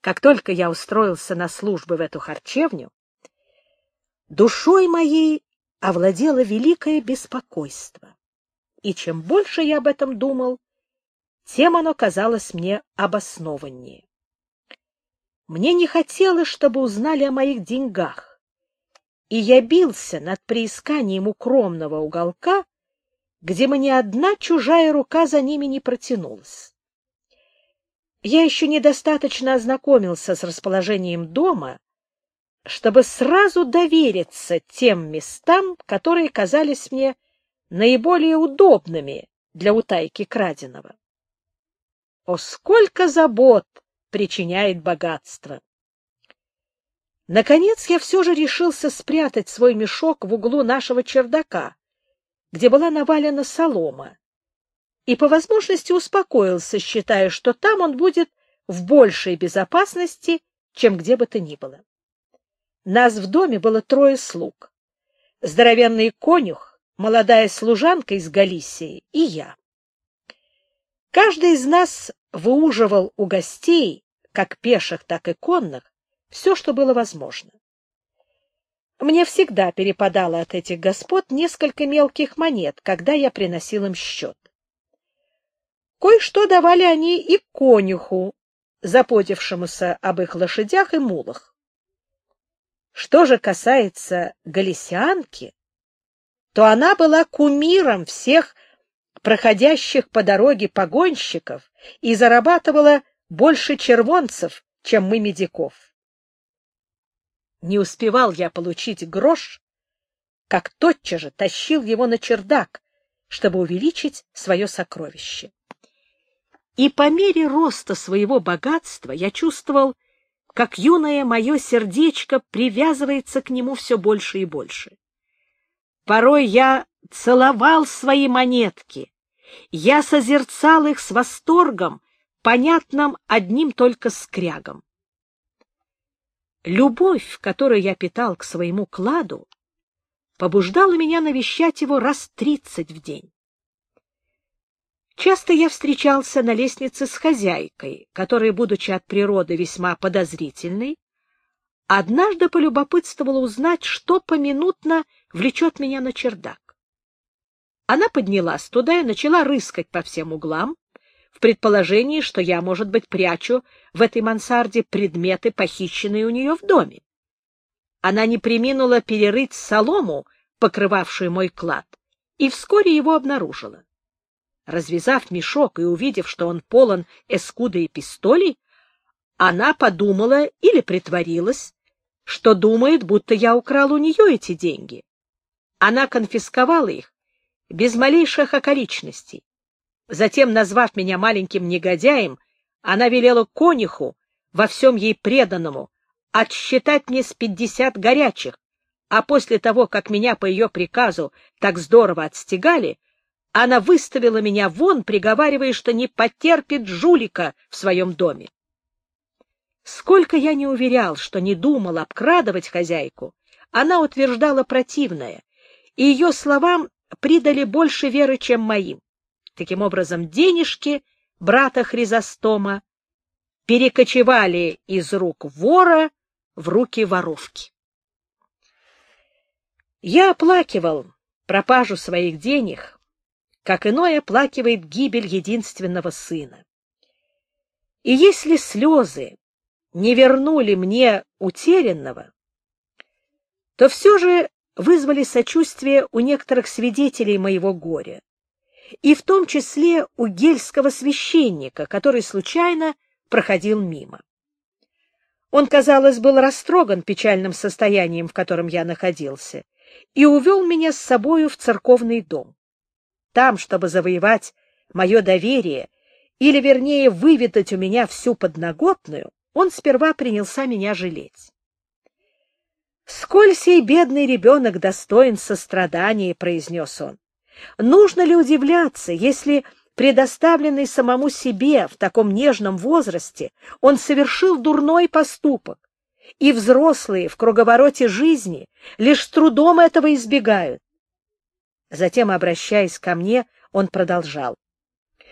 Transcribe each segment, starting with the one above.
Как только я устроился на службу в эту харчевню, душой моей овладело великое беспокойство. И чем больше я об этом думал, тем оно казалось мне обоснованнее. Мне не хотелось, чтобы узнали о моих деньгах, и я бился над приисканием укромного уголка, где мне одна чужая рука за ними не протянулась. Я еще недостаточно ознакомился с расположением дома, чтобы сразу довериться тем местам, которые казались мне наиболее удобными для утайки краденого. О, сколько забот причиняет богатство! Наконец я все же решился спрятать свой мешок в углу нашего чердака, где была навалена солома, и по возможности успокоился, считая, что там он будет в большей безопасности, чем где бы то ни было. Нас в доме было трое слуг. Здоровенный конюх, молодая служанка из Галисии и я. Каждый из нас выуживал у гостей, как пеших, так и конных, все, что было возможно. Мне всегда перепадало от этих господ несколько мелких монет, когда я приносил им счет. Кое-что давали они и конюху, заботившемуся об их лошадях и мулах. Что же касается галисианки, то она была кумиром всех проходящих по дороге погонщиков и зарабатывала больше червонцев, чем мы медиков. Не успевал я получить грош, как тотчас же тащил его на чердак, чтобы увеличить свое сокровище. И по мере роста своего богатства я чувствовал, как юное мое сердечко привязывается к нему все больше и больше. Порой я целовал свои монетки, я созерцал их с восторгом, понятным одним только скрягом. Любовь, которую я питал к своему кладу, побуждала меня навещать его раз тридцать в день. Часто я встречался на лестнице с хозяйкой, которая, будучи от природы весьма подозрительной, однажды полюбопытствовала узнать, что поминутно влечет меня на чердак. Она поднялась туда и начала рыскать по всем углам, в предположении, что я, может быть, прячу в этой мансарде предметы, похищенные у нее в доме. Она не приминула перерыть солому, покрывавшую мой клад, и вскоре его обнаружила. Развязав мешок и увидев, что он полон эскуда и пистолей, она подумала или притворилась, что думает, будто я украл у нее эти деньги. Она конфисковала их без малейших околичностей. Затем, назвав меня маленьким негодяем, она велела конюху, во всем ей преданному, отсчитать мне с пятьдесят горячих, а после того, как меня по ее приказу так здорово отстегали, она выставила меня вон, приговаривая, что не потерпит жулика в своем доме. Сколько я не уверял, что не думал обкрадывать хозяйку, она утверждала противное, и ее словам придали больше веры, чем моим. Таким образом, денежки брата Хризостома перекочевали из рук вора в руки воровки. Я оплакивал пропажу своих денег, как иной оплакивает гибель единственного сына. И если слезы не вернули мне утерянного, то все же вызвали сочувствие у некоторых свидетелей моего горя, и в том числе у гельского священника, который случайно проходил мимо. Он, казалось, был растроган печальным состоянием, в котором я находился, и увел меня с собою в церковный дом. Там, чтобы завоевать мое доверие, или, вернее, выведать у меня всю подноготную, он сперва принялся меня жалеть. «Сколь сей бедный ребенок достоин сострадания», — произнес он. «Нужно ли удивляться, если, предоставленный самому себе в таком нежном возрасте, он совершил дурной поступок, и взрослые в круговороте жизни лишь трудом этого избегают?» Затем, обращаясь ко мне, он продолжал.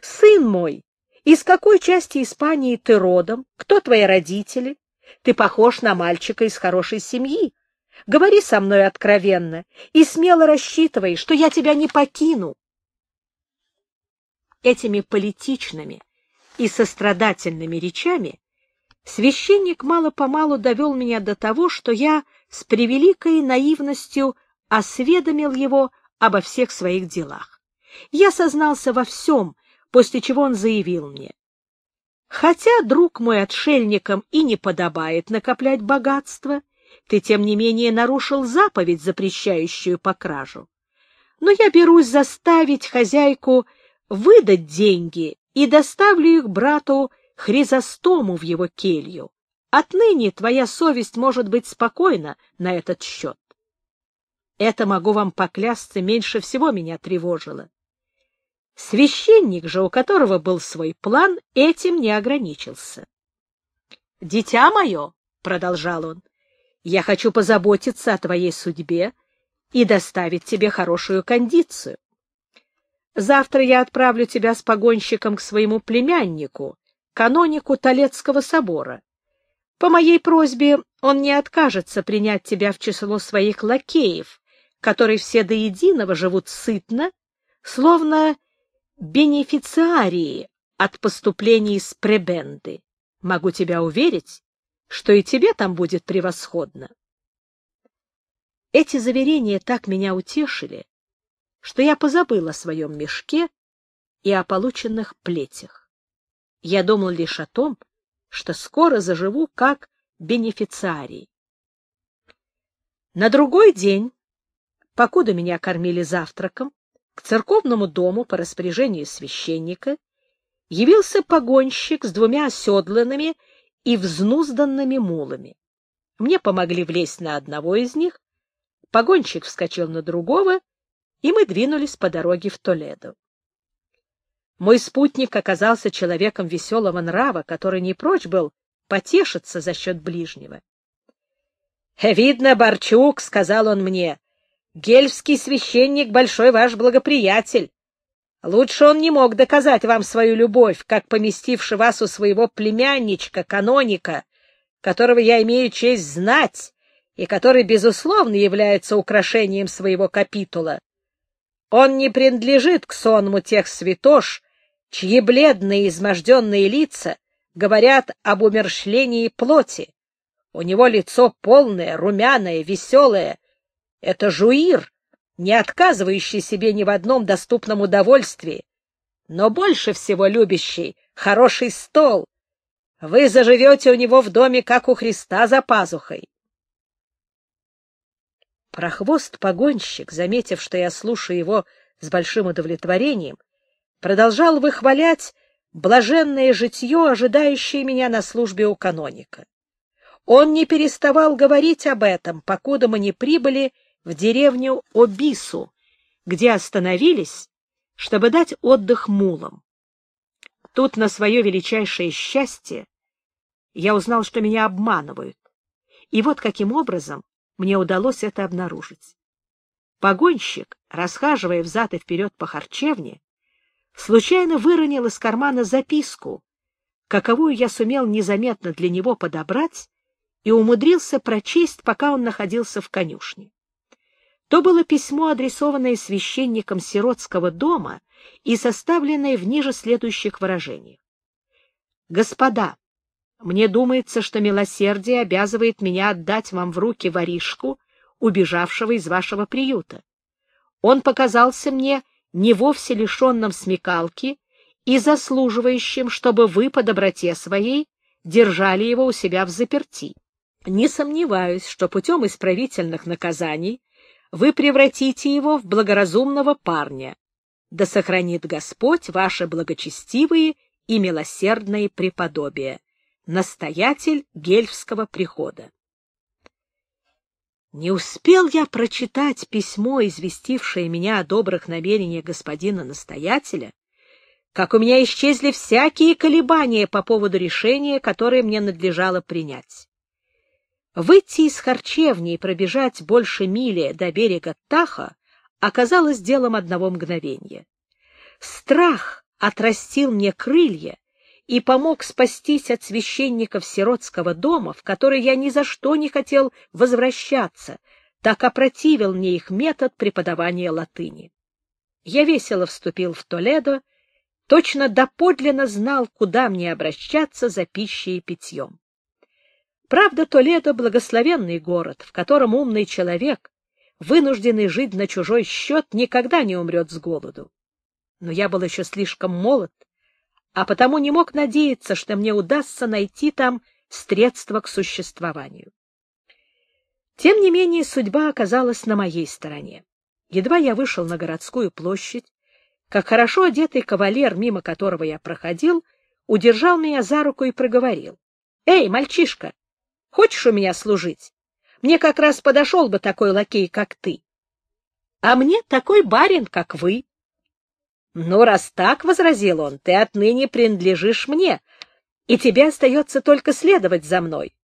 «Сын мой, Из какой части Испании ты родом? Кто твои родители? Ты похож на мальчика из хорошей семьи. Говори со мной откровенно и смело рассчитывай, что я тебя не покину. Этими политичными и сострадательными речами священник мало-помалу довел меня до того, что я с превеликой наивностью осведомил его обо всех своих делах. Я сознался во всем, после чего он заявил мне. Хотя, друг мой, отшельникам и не подобает накоплять богатство, ты, тем не менее, нарушил заповедь, запрещающую по кражу. Но я берусь заставить хозяйку выдать деньги и доставлю их брату Хризостому в его келью. Отныне твоя совесть может быть спокойна на этот счет. Это, могу вам поклясться, меньше всего меня тревожило. Священник же, у которого был свой план, этим не ограничился. — Дитя мое, — продолжал он, — я хочу позаботиться о твоей судьбе и доставить тебе хорошую кондицию. Завтра я отправлю тебя с погонщиком к своему племяннику, канонику Толецкого собора. По моей просьбе он не откажется принять тебя в число своих лакеев, которые все до единого живут сытно, словно бенефициарии от поступлений из пребенды. Могу тебя уверить, что и тебе там будет превосходно. Эти заверения так меня утешили, что я позабыл о своем мешке и о полученных плетях. Я думал лишь о том, что скоро заживу как бенефициарий. На другой день, покуда меня кормили завтраком, к церковному дому по распоряжению священника явился погонщик с двумя оседланными и взнузданными мулами. Мне помогли влезть на одного из них, погонщик вскочил на другого — и мы двинулись по дороге в Толедо. Мой спутник оказался человеком веселого нрава, который не прочь был потешиться за счет ближнего. — Видно, Барчук, — сказал он мне, — гельфский священник — большой ваш благоприятель. Лучше он не мог доказать вам свою любовь, как поместивший вас у своего племянничка, каноника, которого я имею честь знать и который, безусловно, является украшением своего капитула. Он не принадлежит к сонму тех святош, чьи бледные изможденные лица говорят об умершлении плоти. У него лицо полное, румяное, веселое. Это жуир, не отказывающий себе ни в одном доступном удовольствии, но больше всего любящий хороший стол. Вы заживете у него в доме, как у Христа за пазухой. Прохвост-погонщик, заметив, что я слушаю его с большим удовлетворением, продолжал выхвалять блаженное житье, ожидающее меня на службе у каноника. Он не переставал говорить об этом, покуда мы не прибыли в деревню Обису, где остановились, чтобы дать отдых мулам. Тут на свое величайшее счастье я узнал, что меня обманывают. И вот каким образом мне удалось это обнаружить. Погонщик, расхаживая взад и вперед по харчевне, случайно выронил из кармана записку, каковую я сумел незаметно для него подобрать и умудрился прочесть, пока он находился в конюшне. То было письмо, адресованное священником сиротского дома и составленное в ниже следующих выражениях. «Господа, мне думается, что милосердие обязывает меня отдать вам в руки воришку, убежавшего из вашего приюта. Он показался мне не вовсе лишенным смекалки и заслуживающим, чтобы вы по доброте своей держали его у себя в заперти. Не сомневаюсь, что путем исправительных наказаний вы превратите его в благоразумного парня. Да сохранит Господь ваши благочестивые и милосердные преподобия настоятель гельфского прихода. Не успел я прочитать письмо, известившее меня о добрых намерениях господина настоятеля, как у меня исчезли всякие колебания по поводу решения, которое мне надлежало принять. Выйти из харчевни и пробежать больше мили до берега Таха оказалось делом одного мгновения. Страх отрастил мне крылья, и помог спастись от священников сиротского дома, в который я ни за что не хотел возвращаться, так опротивил мне их метод преподавания латыни. Я весело вступил в Толедо, точно доподлинно знал, куда мне обращаться за пищей и питьем. Правда, Толедо — благословенный город, в котором умный человек, вынужденный жить на чужой счет, никогда не умрет с голоду. Но я был еще слишком молод, а потому не мог надеяться, что мне удастся найти там средства к существованию. Тем не менее, судьба оказалась на моей стороне. Едва я вышел на городскую площадь, как хорошо одетый кавалер, мимо которого я проходил, удержал меня за руку и проговорил. — Эй, мальчишка, хочешь у меня служить? Мне как раз подошел бы такой лакей, как ты. — А мне такой барин, как вы. «Ну, раз так, — возразил он, — ты отныне принадлежишь мне, и тебе остается только следовать за мной,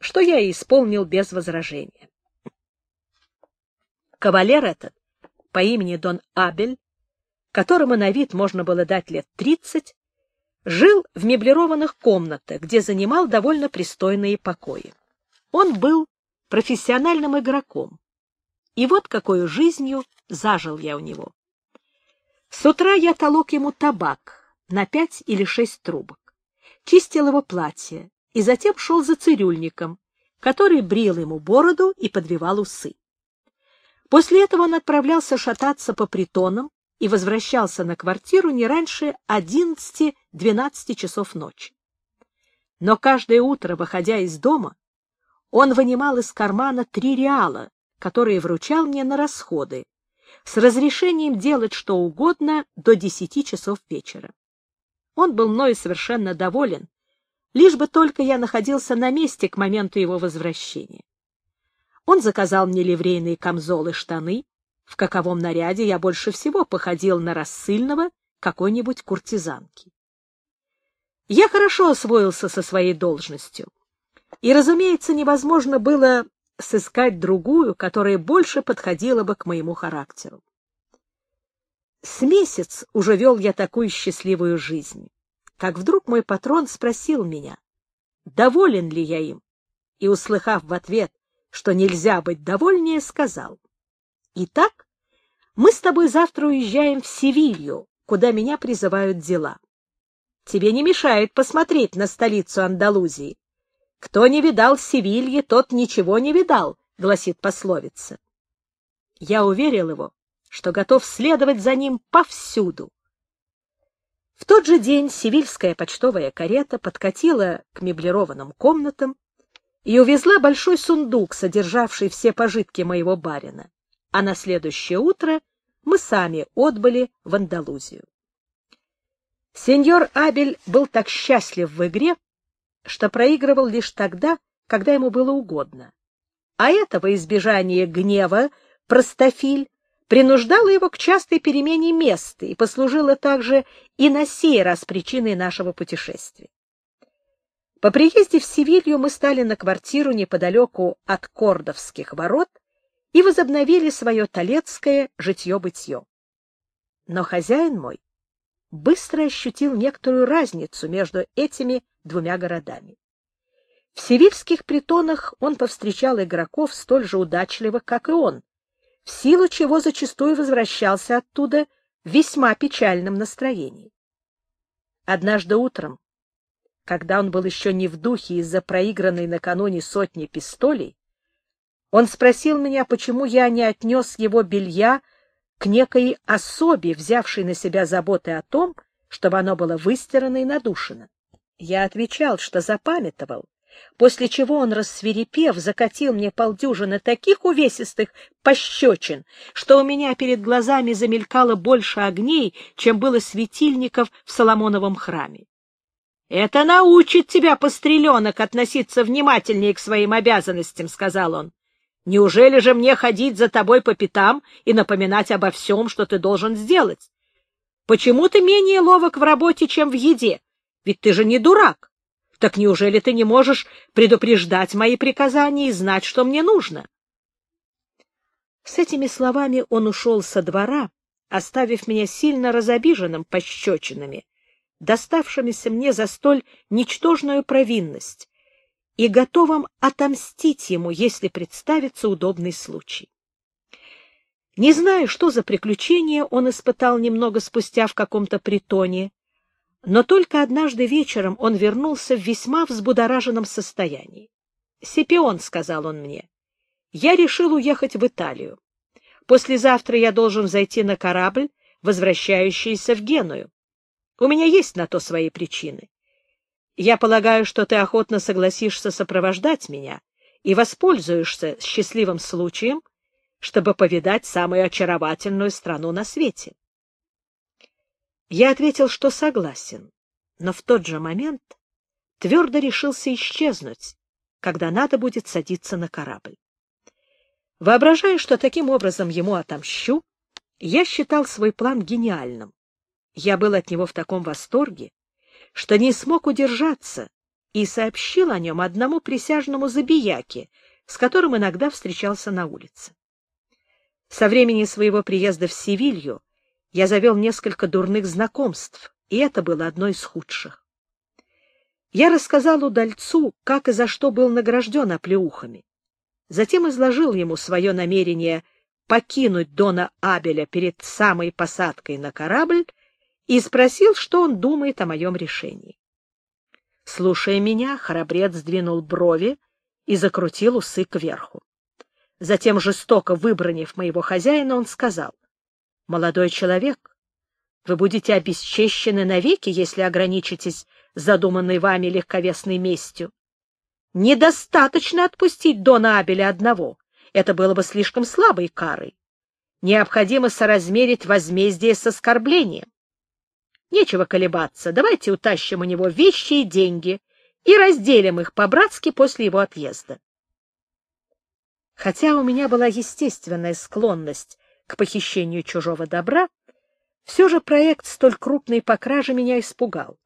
что я и исполнил без возражения. Кавалер этот по имени Дон Абель, которому на вид можно было дать лет тридцать, жил в меблированных комнатах, где занимал довольно пристойные покои. Он был профессиональным игроком, и вот какой жизнью зажил я у него. С утра я толок ему табак на пять или шесть трубок, чистил его платье и затем шел за цирюльником, который брил ему бороду и подвивал усы. После этого он отправлялся шататься по притонам и возвращался на квартиру не раньше 11-12 часов ночи. Но каждое утро, выходя из дома, он вынимал из кармана три реала, которые вручал мне на расходы, с разрешением делать что угодно до десяти часов вечера. Он был мною совершенно доволен, лишь бы только я находился на месте к моменту его возвращения. Он заказал мне ливрейные камзолы и штаны, в каковом наряде я больше всего походил на рассыльного какой-нибудь куртизанки. Я хорошо освоился со своей должностью, и, разумеется, невозможно было сыскать другую, которая больше подходила бы к моему характеру. С месяц уже вел я такую счастливую жизнь, как вдруг мой патрон спросил меня, доволен ли я им, и, услыхав в ответ, что нельзя быть довольнее, сказал, «Итак, мы с тобой завтра уезжаем в Севилью, куда меня призывают дела. Тебе не мешает посмотреть на столицу Андалузии, кто не видал Севильи, тот ничего не видал, гласит пословица. Я уверил его, что готов следовать за ним повсюду. В тот же день севильская почтовая карета подкатила к меблированным комнатам и увезла большой сундук, содержавший все пожитки моего барина, а на следующее утро мы сами отбыли в Андалузию. Сеньор Абель был так счастлив в игре, что проигрывал лишь тогда, когда ему было угодно. А этого избежания гнева простофиль принуждало его к частой перемене места и послужило также и на сей раз причиной нашего путешествия. По приезде в Севилью мы стали на квартиру неподалеку от Кордовских ворот и возобновили свое талецкое житье-бытье. Но хозяин мой быстро ощутил некоторую разницу между этими двумя городами. В севильских притонах он повстречал игроков столь же удачливых, как и он, в силу чего зачастую возвращался оттуда в весьма печальном настроении. Однажды утром, когда он был еще не в духе из-за проигранной накануне сотни пистолей, он спросил меня, почему я не отнес его белья к некой особе, взявшей на себя заботы о том, чтобы оно было выстирано и надушено. Я отвечал, что запамятовал, после чего он, рассверепев, закатил мне полдюжины таких увесистых пощечин, что у меня перед глазами замелькало больше огней, чем было светильников в Соломоновом храме. «Это научит тебя, постреленок, относиться внимательнее к своим обязанностям», — сказал он. Неужели же мне ходить за тобой по пятам и напоминать обо всем, что ты должен сделать? Почему ты менее ловок в работе, чем в еде? Ведь ты же не дурак. Так неужели ты не можешь предупреждать мои приказания и знать, что мне нужно? С этими словами он ушел со двора, оставив меня сильно разобиженным пощечинами, доставшимися мне за столь ничтожную провинность, и готовым отомстить ему, если представится удобный случай. Не знаю, что за приключение он испытал немного спустя в каком-то притоне, но только однажды вечером он вернулся в весьма взбудораженном состоянии. «Сипион», — сказал он мне, — «я решил уехать в Италию. Послезавтра я должен зайти на корабль, возвращающийся в Геную. У меня есть на то свои причины. Я полагаю, что ты охотно согласишься сопровождать меня и воспользуешься счастливым случаем, чтобы повидать самую очаровательную страну на свете. Я ответил, что согласен, но в тот же момент твердо решился исчезнуть, когда надо будет садиться на корабль. Воображая, что таким образом ему отомщу, я считал свой план гениальным. Я был от него в таком восторге, что не смог удержаться и сообщил о нем одному присяжному забияке, с которым иногда встречался на улице. Со времени своего приезда в Севилью я завел несколько дурных знакомств, и это было одно из худших. Я рассказал удальцу, как и за что был награжден оплеухами. Затем изложил ему свое намерение покинуть Дона Абеля перед самой посадкой на корабль и спросил, что он думает о моем решении. Слушая меня, храбрец сдвинул брови и закрутил усы кверху. Затем, жестоко выбранив моего хозяина, он сказал, «Молодой человек, вы будете обесчещены навеки, если ограничитесь задуманной вами легковесной местью. Недостаточно отпустить Дона Абеля одного, это было бы слишком слабой карой. Необходимо соразмерить возмездие с оскорблением. Нечего колебаться, давайте утащим у него вещи и деньги и разделим их по-братски после его отъезда. Хотя у меня была естественная склонность к похищению чужого добра, все же проект столь крупной по краже меня испугал.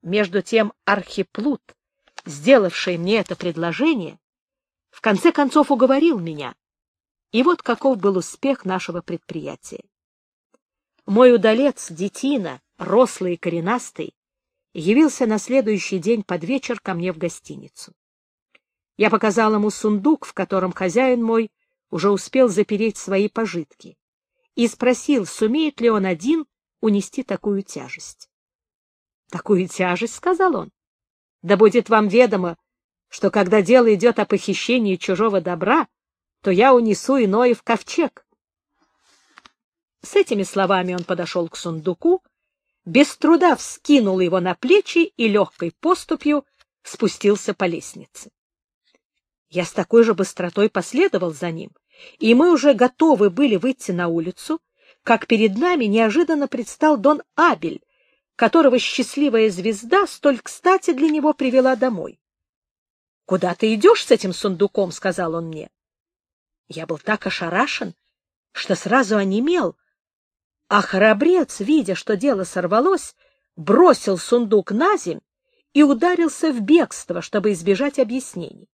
Между тем архиплут, сделавший мне это предложение, в конце концов уговорил меня. И вот каков был успех нашего предприятия. Мой удалец, детина, рослый и коренастый, явился на следующий день под вечер ко мне в гостиницу. Я показал ему сундук, в котором хозяин мой уже успел запереть свои пожитки, и спросил, сумеет ли он один унести такую тяжесть. — Такую тяжесть, — сказал он. — Да будет вам ведомо, что когда дело идет о похищении чужого добра, то я унесу иное в ковчег. С этими словами он подошел к сундуку, без труда вскинул его на плечи и легкой поступью спустился по лестнице. Я с такой же быстротой последовал за ним, и мы уже готовы были выйти на улицу, как перед нами неожиданно предстал Дон Абель, которого счастливая звезда столь кстати для него привела домой. — Куда ты идешь с этим сундуком? — сказал он мне. Я был так ошарашен, что сразу онемел, а храбрец, видя, что дело сорвалось, бросил сундук на земь и ударился в бегство, чтобы избежать объяснений.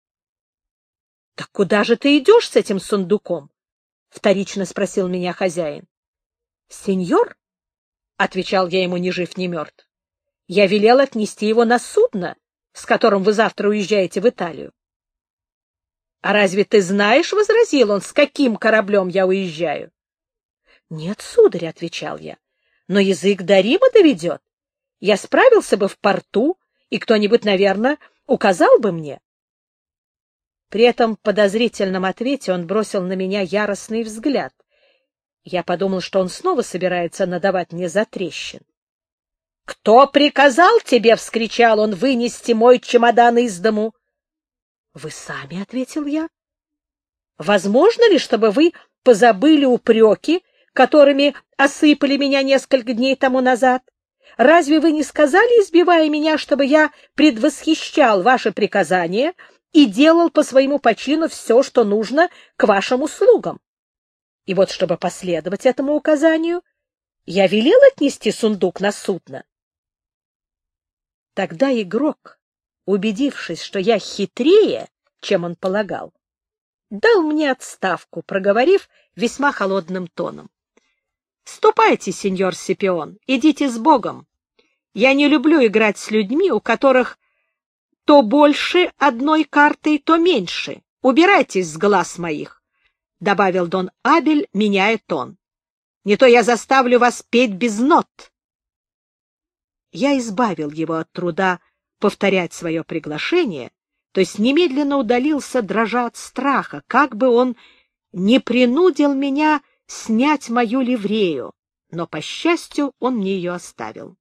— Так куда же ты идешь с этим сундуком? — вторично спросил меня хозяин. — Сеньор, — отвечал я ему ни жив, ни мертв, — я велел отнести его на судно, с которым вы завтра уезжаете в Италию. — А разве ты знаешь, — возразил он, — с каким кораблем я уезжаю? — Нет, сударь, — отвечал я, — но язык до Рима доведет. Я справился бы в порту, и кто-нибудь, наверное, указал бы мне. При этом подозрительном ответе он бросил на меня яростный взгляд. Я подумал, что он снова собирается надавать мне затрещин. — Кто приказал тебе, — вскричал он, — вынести мой чемодан из дому? — Вы сами, — ответил я. — Возможно ли, чтобы вы позабыли упреки, которыми осыпали меня несколько дней тому назад? Разве вы не сказали, избивая меня, чтобы я предвосхищал ваши приказания и делал по своему почину все, что нужно к вашим услугам? И вот, чтобы последовать этому указанию, я велел отнести сундук на судно. Тогда игрок, убедившись, что я хитрее, чем он полагал, дал мне отставку, проговорив весьма холодным тоном. — Ступайте, сеньор Сипион, идите с Богом. Я не люблю играть с людьми, у которых то больше одной карты, то меньше. Убирайтесь с глаз моих, — добавил Дон Абель, меняя тон. — Не то я заставлю вас петь без нот. Я избавил его от труда повторять свое приглашение, то есть немедленно удалился, дрожа от страха, как бы он не принудил меня снять мою ливрею, но, по счастью, он мне ее оставил.